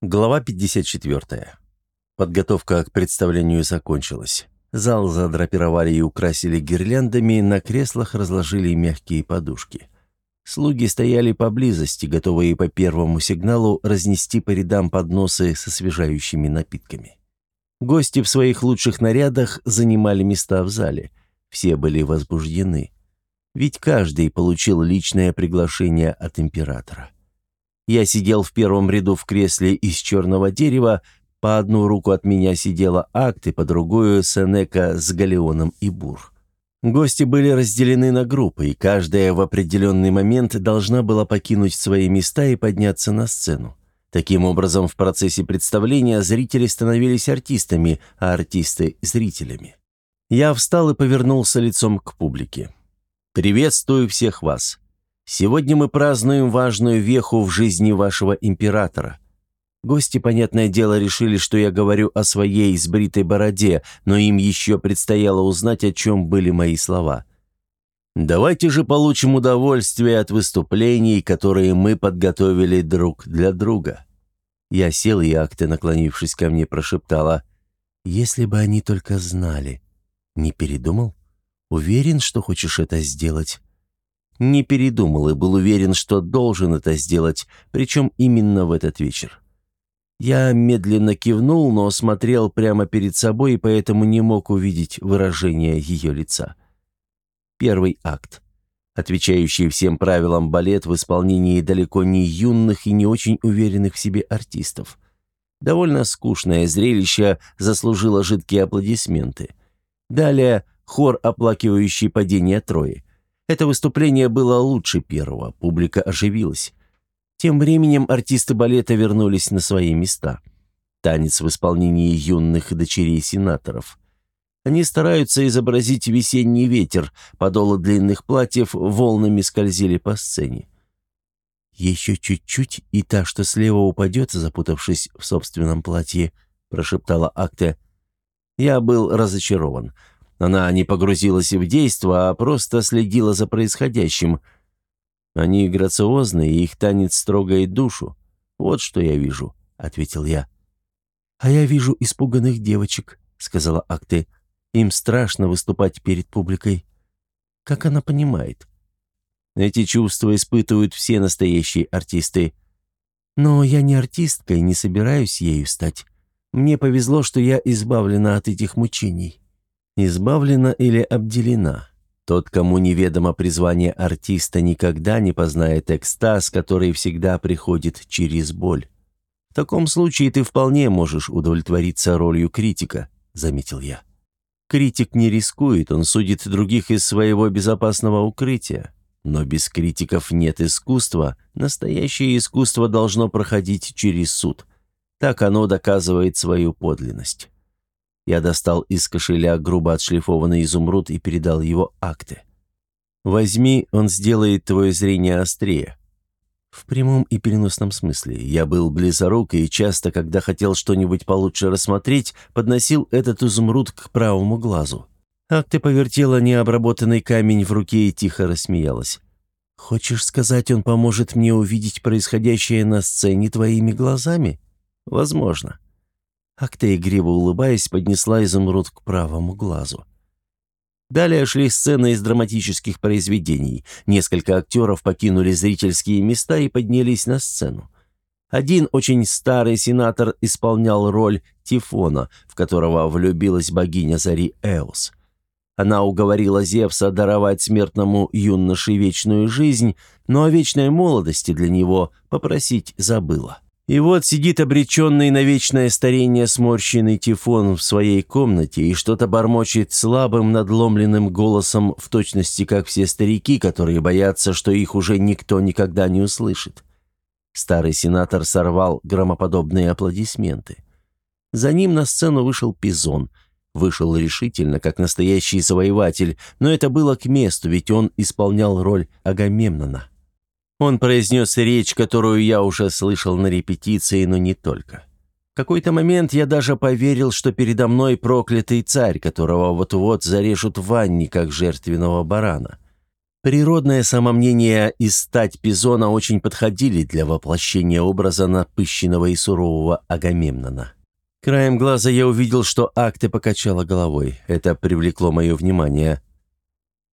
Глава 54. Подготовка к представлению закончилась. Зал задрапировали и украсили гирляндами, на креслах разложили мягкие подушки. Слуги стояли поблизости, готовые по первому сигналу разнести по рядам подносы с освежающими напитками. Гости в своих лучших нарядах занимали места в зале. Все были возбуждены. Ведь каждый получил личное приглашение от императора. Я сидел в первом ряду в кресле из черного дерева, по одну руку от меня сидела Акт и по другую — Сенека с Галеоном и Бур. Гости были разделены на группы, и каждая в определенный момент должна была покинуть свои места и подняться на сцену. Таким образом, в процессе представления зрители становились артистами, а артисты – зрителями. Я встал и повернулся лицом к публике. «Приветствую всех вас. Сегодня мы празднуем важную веху в жизни вашего императора. Гости, понятное дело, решили, что я говорю о своей сбритой бороде, но им еще предстояло узнать, о чем были мои слова. Давайте же получим удовольствие от выступлений, которые мы подготовили друг для друга. Я сел, и Акте, наклонившись ко мне, прошептала, «Если бы они только знали». «Не передумал? Уверен, что хочешь это сделать?» Не передумал и был уверен, что должен это сделать, причем именно в этот вечер. Я медленно кивнул, но смотрел прямо перед собой и поэтому не мог увидеть выражение ее лица. Первый акт. Отвечающий всем правилам балет в исполнении далеко не юных и не очень уверенных в себе артистов. Довольно скучное зрелище заслужило жидкие аплодисменты. Далее хор, оплакивающий падение Трои. Это выступление было лучше первого, публика оживилась. Тем временем артисты балета вернулись на свои места. Танец в исполнении юных дочерей сенаторов. Они стараются изобразить весенний ветер, подолы длинных платьев волнами скользили по сцене. «Еще чуть-чуть, и та, что слева упадет, запутавшись в собственном платье», — прошептала Акте. Я был разочарован. Она не погрузилась в действо, а просто следила за происходящим. Они грациозны, и их танец трогает душу. Вот что я вижу», — ответил я. «А я вижу испуганных девочек», — сказала Акте. «Им страшно выступать перед публикой». Как она понимает? Эти чувства испытывают все настоящие артисты. Но я не артистка и не собираюсь ею стать. Мне повезло, что я избавлена от этих мучений. Избавлена или обделена? Тот, кому неведомо призвание артиста, никогда не познает экстаз, который всегда приходит через боль. В таком случае ты вполне можешь удовлетвориться ролью критика, заметил я. Критик не рискует, он судит других из своего безопасного укрытия. Но без критиков нет искусства, настоящее искусство должно проходить через суд. Так оно доказывает свою подлинность. Я достал из кошеля грубо отшлифованный изумруд и передал его акты. «Возьми, он сделает твое зрение острее». В прямом и переносном смысле. Я был близорук и часто, когда хотел что-нибудь получше рассмотреть, подносил этот изумруд к правому глазу. Акты повертела необработанный камень в руке и тихо рассмеялась. «Хочешь сказать, он поможет мне увидеть происходящее на сцене твоими глазами?» «Возможно. Акта, игриво улыбаясь, поднесла изумруд к правому глазу. Далее шли сцены из драматических произведений. Несколько актеров покинули зрительские места и поднялись на сцену. Один очень старый сенатор исполнял роль Тифона, в которого влюбилась богиня Зари Эос. Она уговорила Зевса даровать смертному юноше вечную жизнь, но о вечной молодости для него попросить забыла. И вот сидит обреченный на вечное старение сморщенный Тифон в своей комнате и что-то бормочет слабым надломленным голосом в точности, как все старики, которые боятся, что их уже никто никогда не услышит. Старый сенатор сорвал громоподобные аплодисменты. За ним на сцену вышел Пизон. Вышел решительно, как настоящий завоеватель, но это было к месту, ведь он исполнял роль Агамемнона. Он произнес речь, которую я уже слышал на репетиции, но не только. В какой-то момент я даже поверил, что передо мной проклятый царь, которого вот-вот зарежут в ванне, как жертвенного барана. Природное самомнение и стать Пизона очень подходили для воплощения образа напыщенного и сурового Агамемнона. Краем глаза я увидел, что Акте покачала головой. Это привлекло мое внимание.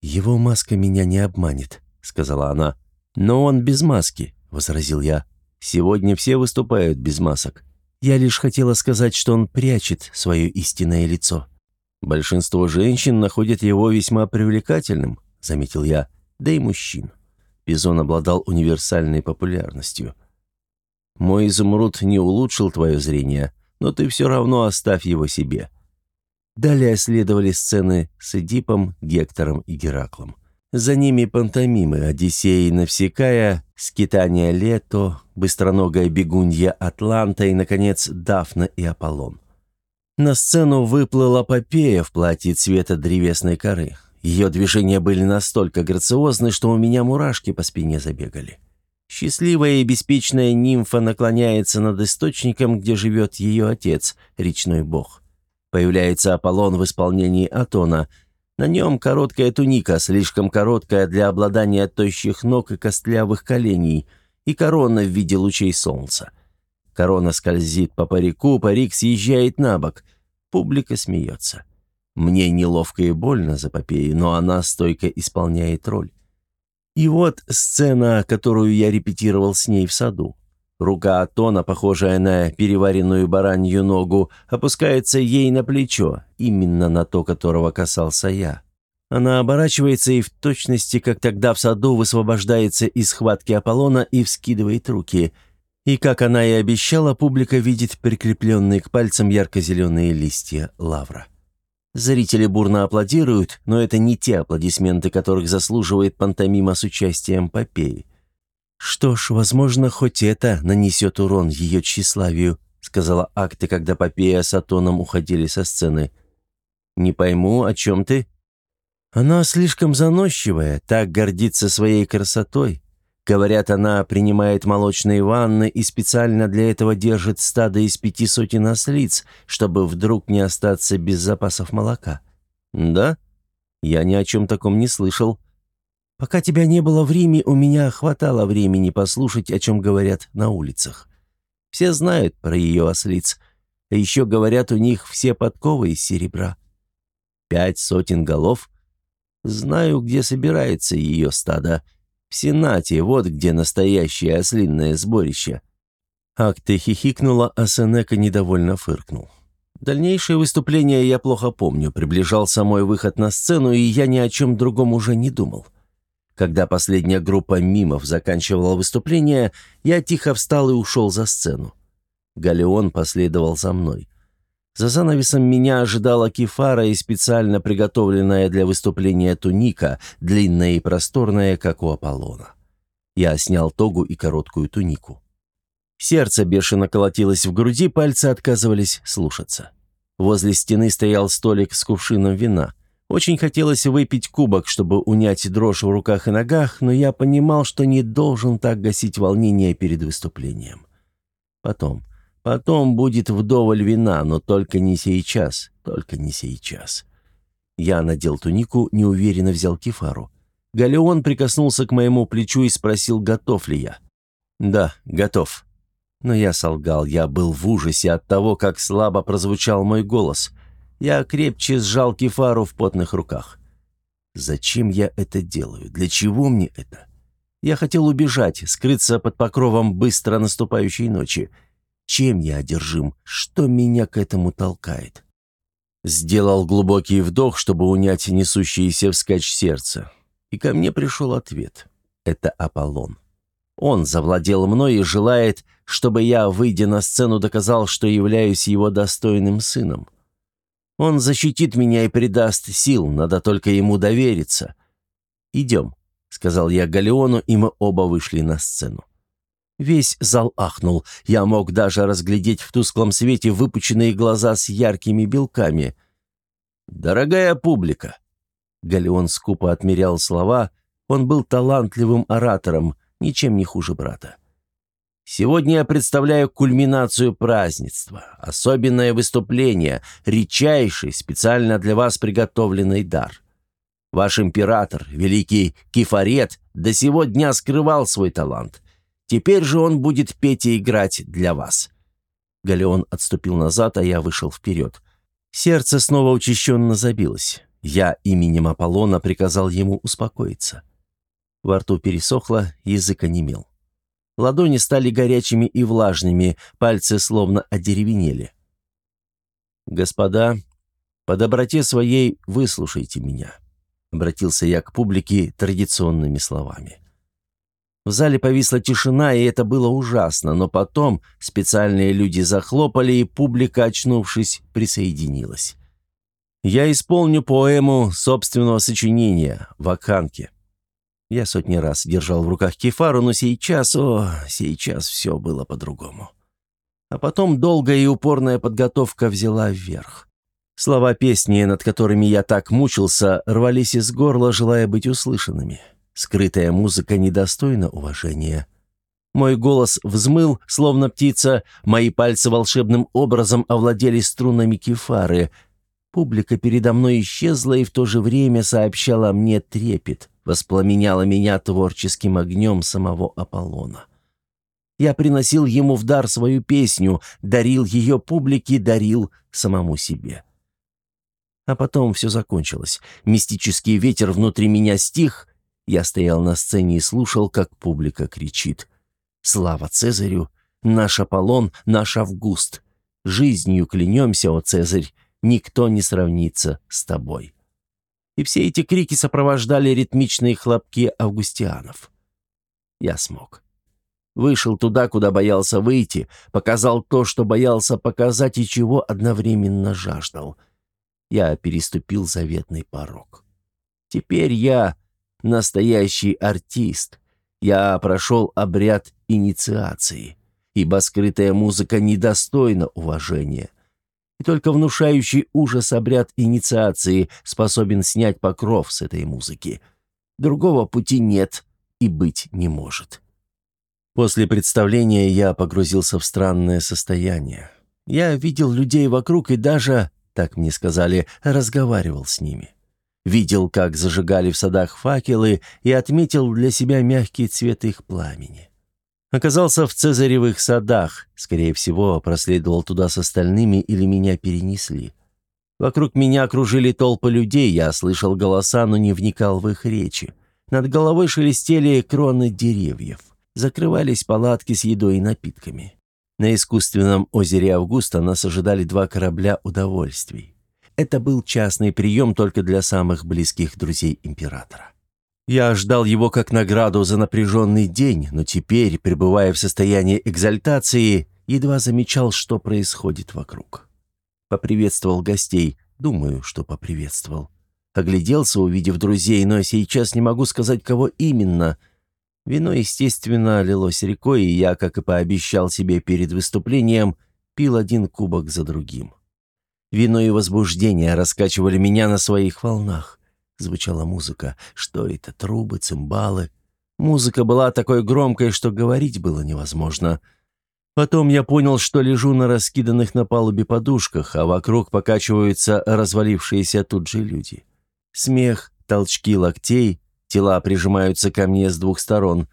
«Его маска меня не обманет», — сказала она. «Но он без маски», — возразил я. «Сегодня все выступают без масок. Я лишь хотела сказать, что он прячет свое истинное лицо». «Большинство женщин находят его весьма привлекательным», — заметил я да и мужчин. Бизон обладал универсальной популярностью. «Мой изумруд не улучшил твое зрение, но ты все равно оставь его себе». Далее следовали сцены с Эдипом, Гектором и Гераклом. За ними пантомимы Одиссея и Навсекая, Скитания Лето, Быстроногая бегунья Атланта и, наконец, Дафна и Аполлон. На сцену выплыла Попея в платье цвета древесной коры. Ее движения были настолько грациозны, что у меня мурашки по спине забегали. Счастливая и беспечная нимфа наклоняется над источником, где живет ее отец, речной бог. Появляется Аполлон в исполнении Атона. На нем короткая туника, слишком короткая для обладания тощих ног и костлявых коленей, и корона в виде лучей солнца. Корона скользит по парику, парик съезжает на бок. Публика смеется. Мне неловко и больно за Попею, но она стойко исполняет роль. И вот сцена, которую я репетировал с ней в саду. Рука Атона, похожая на переваренную баранью ногу, опускается ей на плечо, именно на то, которого касался я. Она оборачивается и в точности, как тогда в саду, высвобождается из схватки Аполлона и вскидывает руки. И, как она и обещала, публика видит прикрепленные к пальцам ярко-зеленые листья лавра. Зрители бурно аплодируют, но это не те аплодисменты, которых заслуживает пантомима с участием Попеи. «Что ж, возможно, хоть это нанесет урон ее тщеславию», сказала Акты, когда Попея с Атоном уходили со сцены. «Не пойму, о чем ты?» «Она слишком заносчивая, так гордится своей красотой. Говорят, она принимает молочные ванны и специально для этого держит стадо из пяти сотен ослиц, чтобы вдруг не остаться без запасов молока. Да? Я ни о чем таком не слышал. Пока тебя не было в Риме, у меня хватало времени послушать, о чем говорят на улицах. Все знают про ее ослиц. А еще говорят, у них все подковы из серебра. Пять сотен голов? Знаю, где собирается ее стадо. В Сенате, вот где настоящее ослинное сборище». Акте хихикнула, а Сенека недовольно фыркнул. Дальнейшее выступление я плохо помню. Приближался мой выход на сцену, и я ни о чем другом уже не думал. Когда последняя группа мимов заканчивала выступление, я тихо встал и ушел за сцену. Галеон последовал за мной. За занавесом меня ожидала кефара и специально приготовленная для выступления туника, длинная и просторная, как у Аполлона. Я снял тогу и короткую тунику. Сердце бешено колотилось в груди, пальцы отказывались слушаться. Возле стены стоял столик с кувшином вина. Очень хотелось выпить кубок, чтобы унять дрожь в руках и ногах, но я понимал, что не должен так гасить волнение перед выступлением. Потом, Потом будет вдоволь вина, но только не сейчас, только не сейчас. Я надел тунику, неуверенно взял кефару. Галеон прикоснулся к моему плечу и спросил, готов ли я. «Да, готов». Но я солгал, я был в ужасе от того, как слабо прозвучал мой голос. Я крепче сжал кефару в потных руках. «Зачем я это делаю? Для чего мне это?» Я хотел убежать, скрыться под покровом быстро наступающей ночи. Чем я одержим? Что меня к этому толкает? Сделал глубокий вдох, чтобы унять несущееся вскачь сердце. И ко мне пришел ответ. Это Аполлон. Он завладел мной и желает, чтобы я, выйдя на сцену, доказал, что являюсь его достойным сыном. Он защитит меня и придаст сил, надо только ему довериться. «Идем», — сказал я Галеону, и мы оба вышли на сцену. Весь зал ахнул. Я мог даже разглядеть в тусклом свете выпученные глаза с яркими белками. «Дорогая публика!» Галеон скупо отмерял слова. Он был талантливым оратором, ничем не хуже брата. «Сегодня я представляю кульминацию празднества, особенное выступление, редчайший, специально для вас приготовленный дар. Ваш император, великий Кефарет, до сего дня скрывал свой талант. Теперь же он будет петь и играть для вас». Галеон отступил назад, а я вышел вперед. Сердце снова учащенно забилось. Я именем Аполлона приказал ему успокоиться. Во рту пересохло, язык онемел. Ладони стали горячими и влажными, пальцы словно одеревенели. «Господа, по доброте своей выслушайте меня», — обратился я к публике традиционными словами. В зале повисла тишина, и это было ужасно, но потом специальные люди захлопали, и публика, очнувшись, присоединилась. «Я исполню поэму собственного сочинения «Вакханки». Я сотни раз держал в руках кефару, но сейчас, о, сейчас все было по-другому. А потом долгая и упорная подготовка взяла вверх. Слова песни, над которыми я так мучился, рвались из горла, желая быть услышанными. Скрытая музыка недостойна уважения. Мой голос взмыл, словно птица, мои пальцы волшебным образом овладели струнами кефары. Публика передо мной исчезла и в то же время сообщала мне трепет, воспламеняла меня творческим огнем самого Аполлона. Я приносил ему в дар свою песню, дарил ее публике, дарил самому себе. А потом все закончилось. Мистический ветер внутри меня стих — я стоял на сцене и слушал, как публика кричит. «Слава Цезарю! Наш Аполлон, наш Август! Жизнью клянемся, о Цезарь! Никто не сравнится с тобой!» И все эти крики сопровождали ритмичные хлопки августианов. Я смог. Вышел туда, куда боялся выйти, показал то, что боялся показать и чего одновременно жаждал. Я переступил заветный порог. Теперь я настоящий артист. Я прошел обряд инициации, ибо скрытая музыка недостойна уважения. И только внушающий ужас обряд инициации способен снять покров с этой музыки. Другого пути нет и быть не может. После представления я погрузился в странное состояние. Я видел людей вокруг и даже, так мне сказали, разговаривал с ними. Видел, как зажигали в садах факелы и отметил для себя мягкий цвет их пламени. Оказался в Цезаревых садах, скорее всего, проследовал туда с остальными или меня перенесли. Вокруг меня окружили толпы людей, я слышал голоса, но не вникал в их речи. Над головой шелестели кроны деревьев. Закрывались палатки с едой и напитками. На искусственном озере Августа нас ожидали два корабля удовольствий. Это был частный прием только для самых близких друзей императора. Я ждал его как награду за напряженный день, но теперь, пребывая в состоянии экзальтации, едва замечал, что происходит вокруг. Поприветствовал гостей, думаю, что поприветствовал. Огляделся, увидев друзей, но сейчас не могу сказать, кого именно. Вино, естественно, лилось рекой, и я, как и пообещал себе перед выступлением, пил один кубок за другим. Вино и возбуждение раскачивали меня на своих волнах. Звучала музыка. Что это? Трубы, цимбалы. Музыка была такой громкой, что говорить было невозможно. Потом я понял, что лежу на раскиданных на палубе подушках, а вокруг покачиваются развалившиеся тут же люди. Смех, толчки локтей, тела прижимаются ко мне с двух сторон.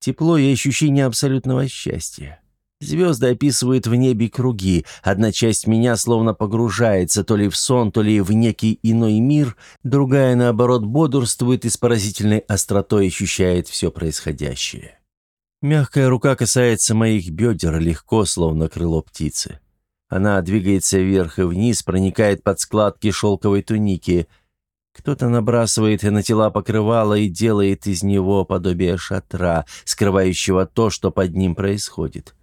Тепло и ощущение абсолютного счастья. Звезды описывают в небе круги. Одна часть меня словно погружается то ли в сон, то ли в некий иной мир, другая, наоборот, бодрствует и с поразительной остротой ощущает все происходящее. Мягкая рука касается моих бедер, легко, словно крыло птицы. Она двигается вверх и вниз, проникает под складки шелковой туники. Кто-то набрасывает на тела покрывало и делает из него подобие шатра, скрывающего то, что под ним происходит.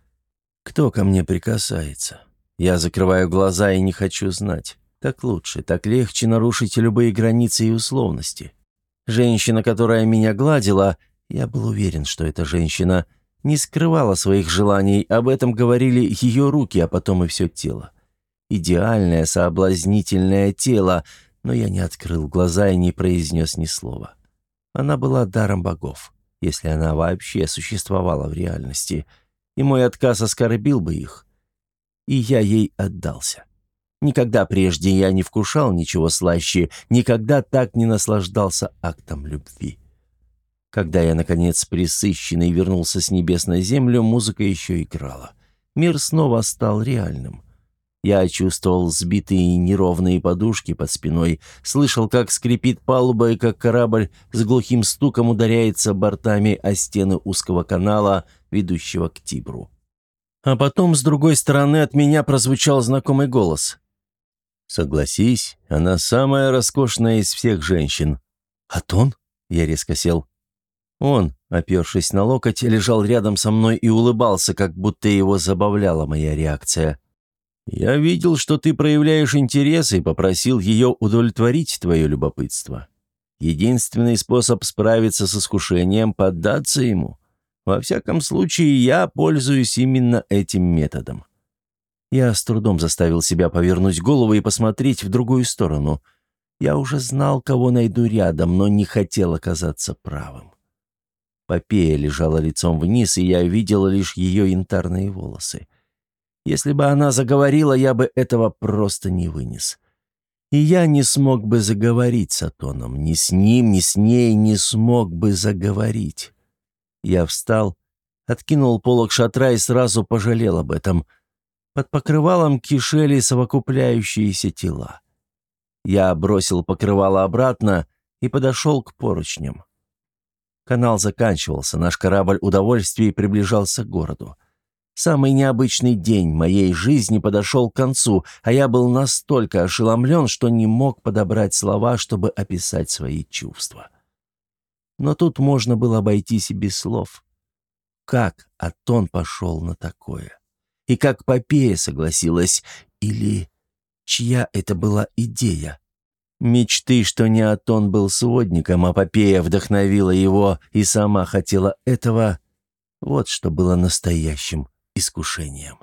Кто ко мне прикасается? Я закрываю глаза и не хочу знать. Так лучше, так легче нарушить любые границы и условности. Женщина, которая меня гладила, я был уверен, что эта женщина не скрывала своих желаний, об этом говорили ее руки, а потом и все тело. Идеальное, соблазнительное тело, но я не открыл глаза и не произнес ни слова. Она была даром богов, если она вообще существовала в реальности — и мой отказ оскорбил бы их. И я ей отдался. Никогда прежде я не вкушал ничего слаще, никогда так не наслаждался актом любви. Когда я, наконец, присыщенный вернулся с небес на землю, музыка еще играла. Мир снова стал реальным. Я чувствовал сбитые неровные подушки под спиной, слышал, как скрипит палуба и как корабль с глухим стуком ударяется бортами о стены узкого канала, ведущего к Тибру. А потом с другой стороны от меня прозвучал знакомый голос. «Согласись, она самая роскошная из всех женщин». «Атон?» — я резко сел. Он, опершись на локоть, лежал рядом со мной и улыбался, как будто его забавляла моя реакция. «Я видел, что ты проявляешь интерес и попросил ее удовлетворить твое любопытство. Единственный способ справиться с искушением – поддаться ему. Во всяком случае, я пользуюсь именно этим методом». Я с трудом заставил себя повернуть голову и посмотреть в другую сторону. Я уже знал, кого найду рядом, но не хотел оказаться правым. Попея лежала лицом вниз, и я видел лишь ее янтарные волосы. Если бы она заговорила, я бы этого просто не вынес. И я не смог бы заговорить с Атоном. Ни с ним, ни с ней не смог бы заговорить. Я встал, откинул полог шатра и сразу пожалел об этом. Под покрывалом кишели совокупляющиеся тела. Я бросил покрывало обратно и подошел к поручням. Канал заканчивался, наш корабль удовольствий приближался к городу. Самый необычный день моей жизни подошел к концу, а я был настолько ошеломлен, что не мог подобрать слова, чтобы описать свои чувства. Но тут можно было обойтись и без слов. Как Атон пошел на такое? И как Попея согласилась? Или чья это была идея? Мечты, что не Атон был сводником, а Попея вдохновила его и сама хотела этого, вот что было настоящим искушением.